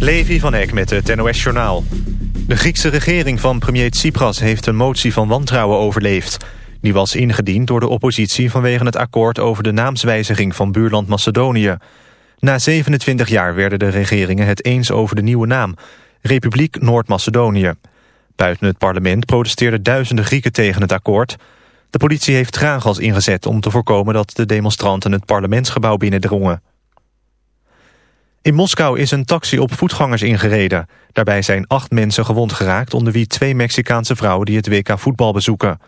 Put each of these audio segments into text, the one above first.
Levi van Eck met het NOS-journaal. De Griekse regering van premier Tsipras heeft een motie van wantrouwen overleefd. Die was ingediend door de oppositie vanwege het akkoord over de naamswijziging van buurland Macedonië. Na 27 jaar werden de regeringen het eens over de nieuwe naam, Republiek Noord-Macedonië. Buiten het parlement protesteerden duizenden Grieken tegen het akkoord. De politie heeft traangas ingezet om te voorkomen dat de demonstranten het parlementsgebouw binnendrongen. In Moskou is een taxi op voetgangers ingereden. Daarbij zijn acht mensen gewond geraakt... onder wie twee Mexicaanse vrouwen die het WK voetbal bezoeken.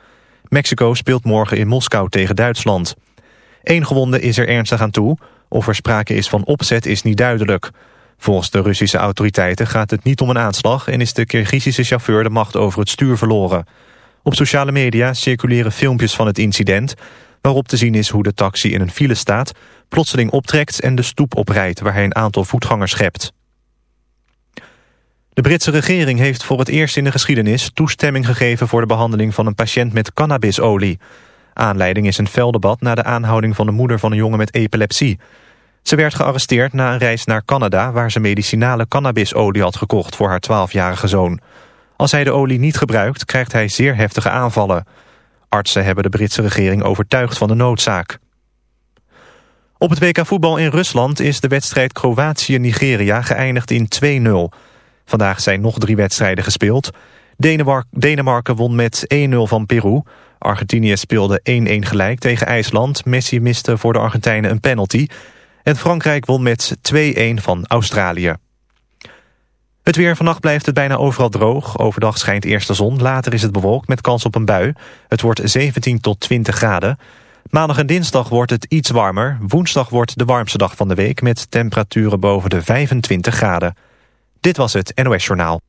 Mexico speelt morgen in Moskou tegen Duitsland. Eén gewonde is er ernstig aan toe. Of er sprake is van opzet is niet duidelijk. Volgens de Russische autoriteiten gaat het niet om een aanslag... en is de Kirgizische chauffeur de macht over het stuur verloren. Op sociale media circuleren filmpjes van het incident... waarop te zien is hoe de taxi in een file staat plotseling optrekt en de stoep oprijdt... waar hij een aantal voetgangers schept. De Britse regering heeft voor het eerst in de geschiedenis... toestemming gegeven voor de behandeling van een patiënt met cannabisolie. Aanleiding is een fel debat na de aanhouding van de moeder van een jongen met epilepsie. Ze werd gearresteerd na een reis naar Canada... waar ze medicinale cannabisolie had gekocht voor haar 12-jarige zoon. Als hij de olie niet gebruikt, krijgt hij zeer heftige aanvallen. Artsen hebben de Britse regering overtuigd van de noodzaak. Op het WK voetbal in Rusland is de wedstrijd Kroatië-Nigeria geëindigd in 2-0. Vandaag zijn nog drie wedstrijden gespeeld. Denemarken won met 1-0 van Peru. Argentinië speelde 1-1 gelijk tegen IJsland. Messi miste voor de Argentijnen een penalty. En Frankrijk won met 2-1 van Australië. Het weer vannacht blijft het bijna overal droog. Overdag schijnt eerst de zon, later is het bewolkt met kans op een bui. Het wordt 17 tot 20 graden. Maandag en dinsdag wordt het iets warmer. Woensdag wordt de warmste dag van de week... met temperaturen boven de 25 graden. Dit was het NOS Journaal.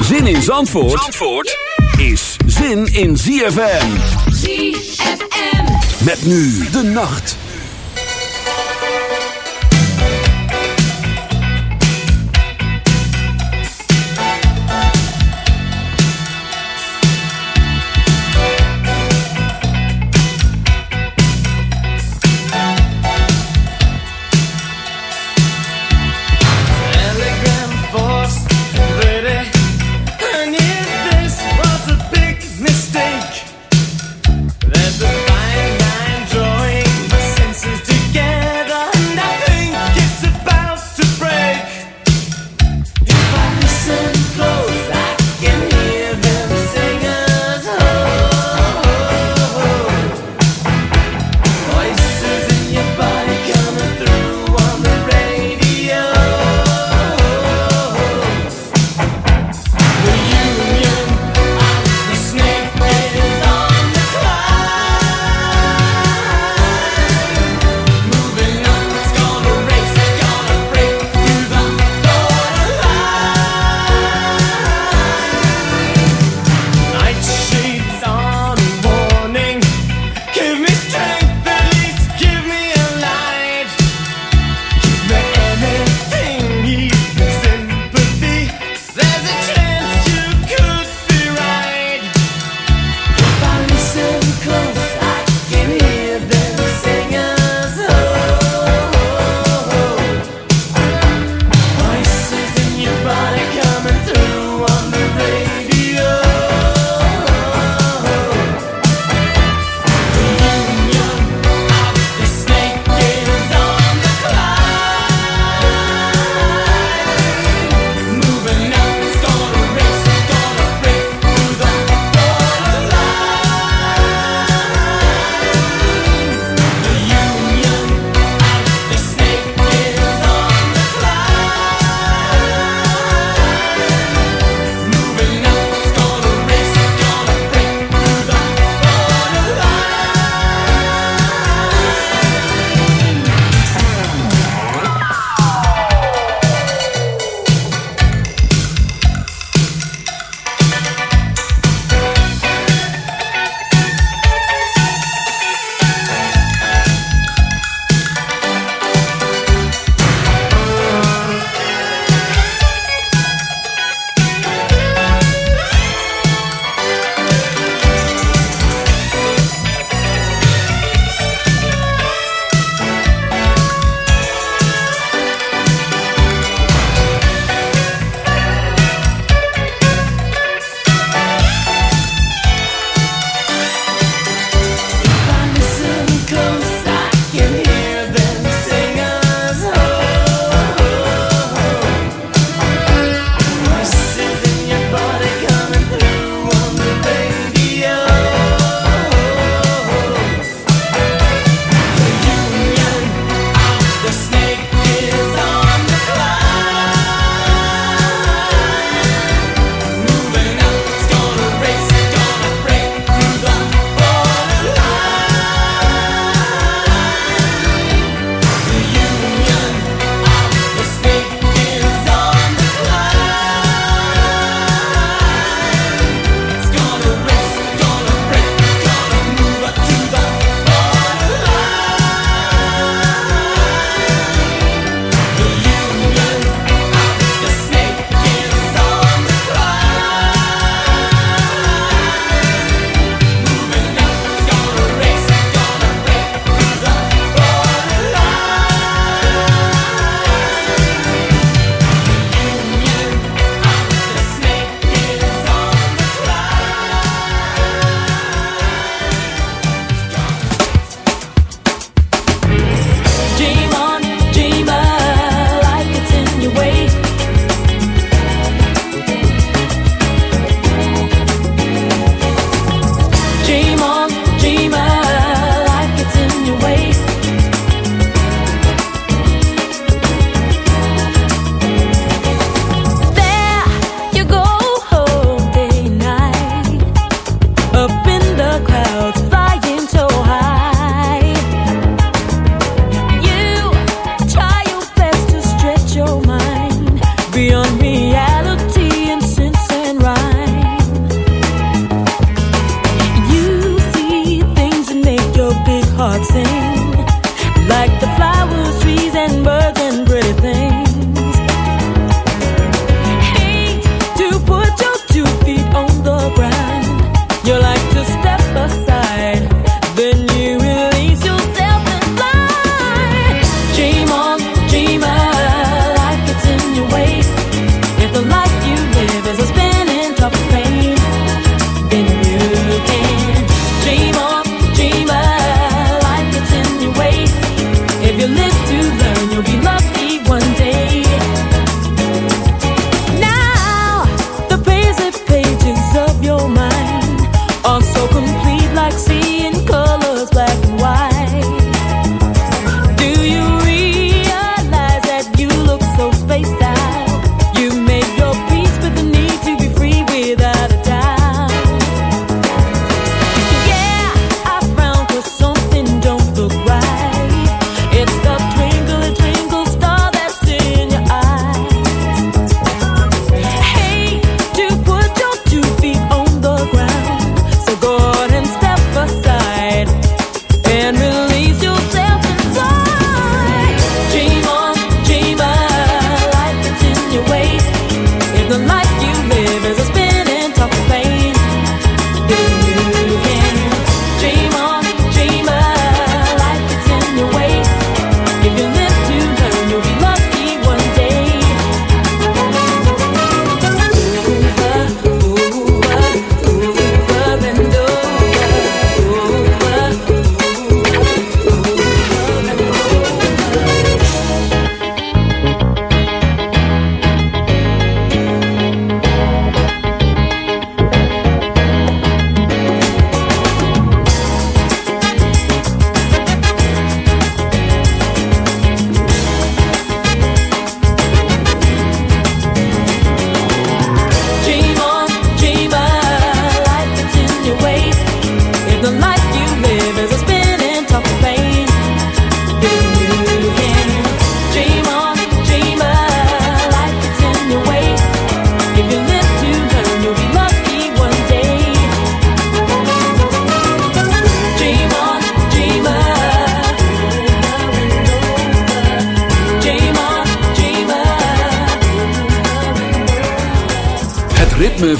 Zin in Zandvoort, Zandvoort is zin in ZFM. ZFM. Met nu de nacht.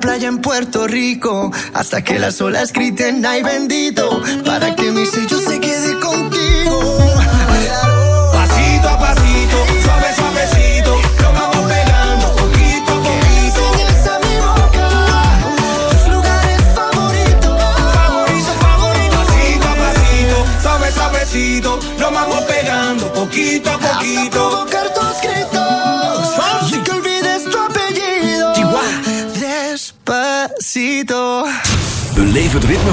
playa en Puerto Rico hasta que las olas griten ay bendito para que mis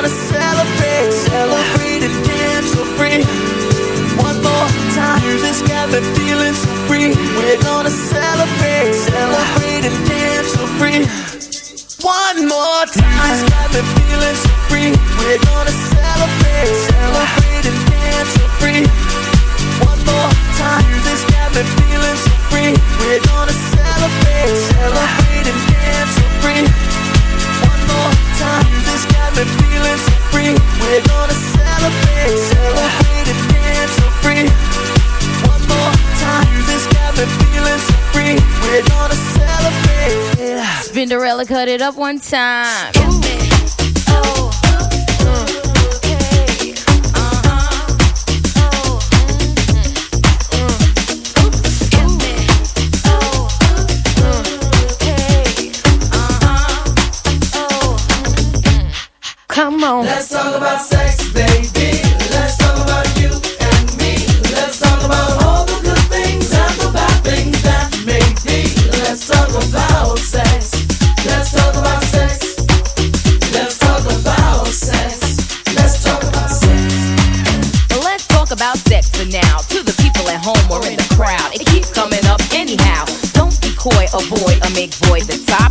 gonna celebrate, celebrate it up one time.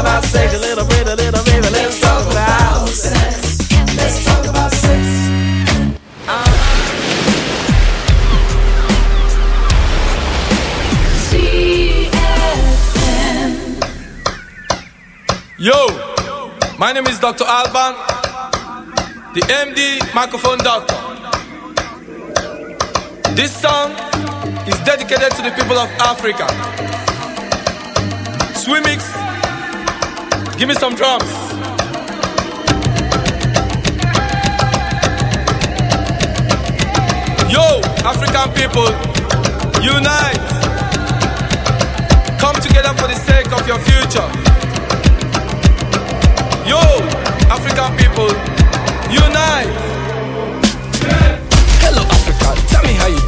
About sex. A little bit, a little bit. Let's talk about sex. Let's talk about sex. Yo, my name is Dr. Alban, the MD microphone doctor. This song is dedicated to the people of Africa. Swimix, give me some drums. Yo, African people, unite. Come together for the sake of your future. Yo, African people, unite. Hello, Africa, tell me how you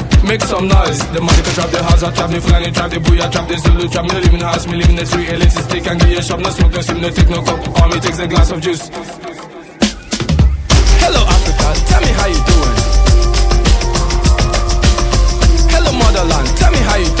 Make some noise. The money can trap the house, I trap the Fulani, trap the booyah, trap the Zulu, trap in the house, me live in the street, elitist stick and give you shop, no smoke, no sim, no take no coke. All me takes a glass of juice. Hello, Africa, tell me how you doing. Hello, motherland, tell me how you doing.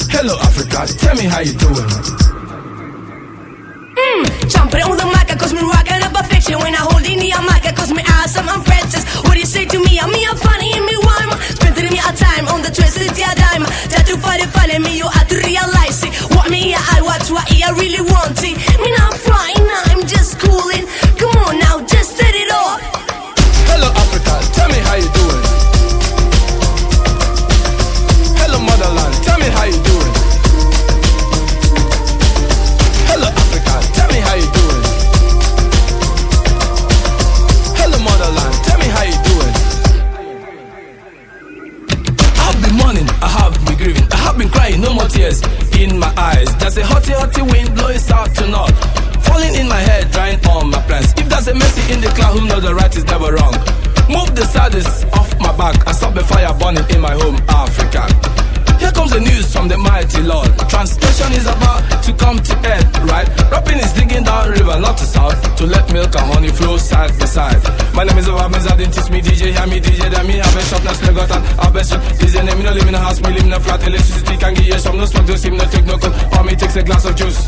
Hello, Africa, tell me how you doing. Mm, jumping on the mic, cause me rocking up a fiction When I hold in the mic, cause me awesome, I'm princess What do you say to me? I'm me, I'm funny, and me Got the fire burning in my home, Africa. Here comes the news from the mighty Lord. Translation is about to come to end, right? Rapping is digging down river, not to south, to let milk and honey flow side by side. My name is Ovabens, I didn't teach me DJ, hear me DJ, then me have a shop, now slug out and have a shop. DJ name, me no live in a house, me live in a flat, electricity can give you some, no smoke, no steam, no take no cold, or me takes a glass of juice.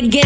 that get